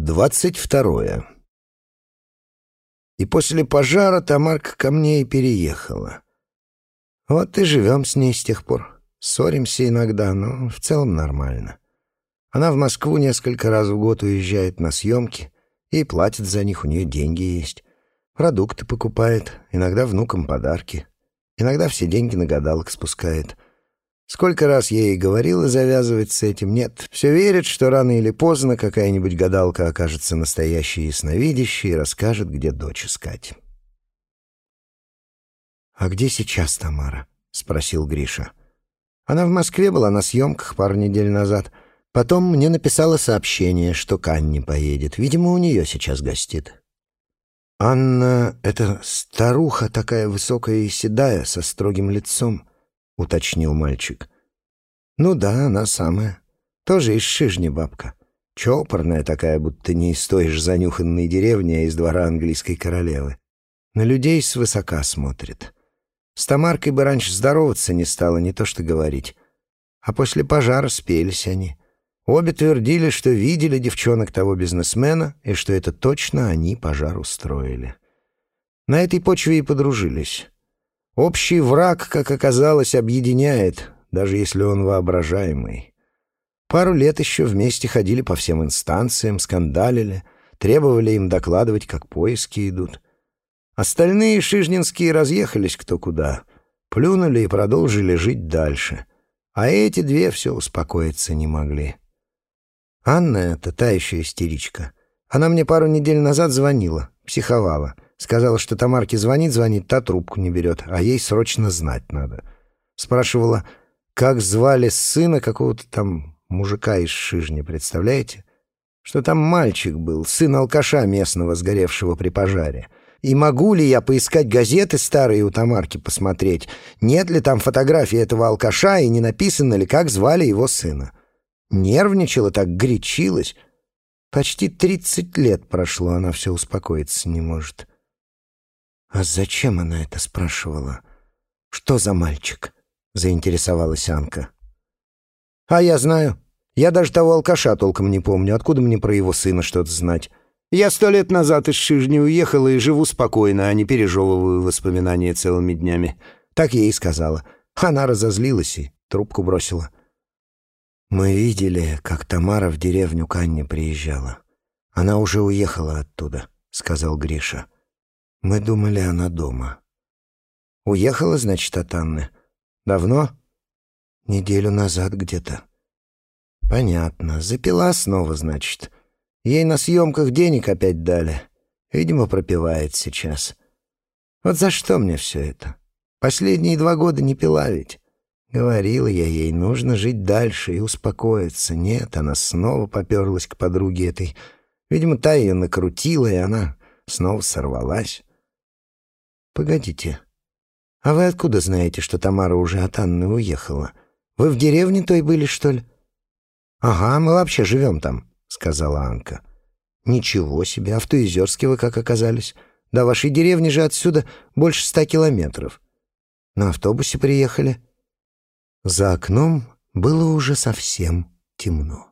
Двадцать второе. И после пожара Тамарка ко мне и переехала. Вот и живем с ней с тех пор. Ссоримся иногда, но в целом нормально. Она в Москву несколько раз в год уезжает на съемки, и платит за них, у нее деньги есть. Продукты покупает, иногда внукам подарки. Иногда все деньги на гадалок спускает — Сколько раз я ей говорила завязывать с этим, нет. Все верит, что рано или поздно какая-нибудь гадалка окажется настоящей ясновидящей и расскажет, где дочь искать. «А где сейчас Тамара?» — спросил Гриша. «Она в Москве была на съемках пару недель назад. Потом мне написала сообщение, что к Анне поедет. Видимо, у нее сейчас гостит». «Анна — это старуха такая высокая и седая, со строгим лицом», — уточнил мальчик. «Ну да, она самая. Тоже из Шижни бабка. Чопорная такая, будто не из той же занюханной деревни, а из двора английской королевы. На людей свысока смотрит. С Тамаркой бы раньше здороваться не стало, не то что говорить. А после пожара спелись они. Обе твердили, что видели девчонок того бизнесмена, и что это точно они пожар устроили. На этой почве и подружились». Общий враг, как оказалось, объединяет, даже если он воображаемый. Пару лет еще вместе ходили по всем инстанциям, скандалили, требовали им докладывать, как поиски идут. Остальные шижнинские разъехались кто куда, плюнули и продолжили жить дальше. А эти две все успокоиться не могли. Анна — это та еще истеричка. Она мне пару недель назад звонила, психовала — Сказала, что Тамарке звонит, звонит, та трубку не берет, а ей срочно знать надо. Спрашивала, как звали сына какого-то там мужика из Шижни, представляете? Что там мальчик был, сын алкаша местного, сгоревшего при пожаре. И могу ли я поискать газеты старые у Тамарки посмотреть, нет ли там фотографии этого алкаша и не написано ли, как звали его сына? Нервничала так, горячилась. Почти тридцать лет прошло, она все успокоиться не может. «А зачем она это спрашивала? Что за мальчик?» — заинтересовалась Анка. «А я знаю. Я даже того алкаша толком не помню. Откуда мне про его сына что-то знать? Я сто лет назад из Шижни уехала и живу спокойно, а не пережевываю воспоминания целыми днями. Так я ей сказала. Она разозлилась и трубку бросила». «Мы видели, как Тамара в деревню к приезжала. Она уже уехала оттуда», — сказал Гриша. Мы думали, она дома. Уехала, значит, от Анны? Давно? Неделю назад где-то. Понятно. Запила снова, значит. Ей на съемках денег опять дали. Видимо, пропивает сейчас. Вот за что мне все это? Последние два года не пила ведь. Говорила я ей, нужно жить дальше и успокоиться. Нет, она снова поперлась к подруге этой. Видимо, та ее накрутила, и она снова сорвалась. «Погодите. А вы откуда знаете, что Тамара уже от Анны уехала? Вы в деревне той были, что ли?» «Ага, мы вообще живем там», — сказала Анка. «Ничего себе, а в Туизерске вы как оказались? До вашей деревни же отсюда больше ста километров. На автобусе приехали?» За окном было уже совсем темно.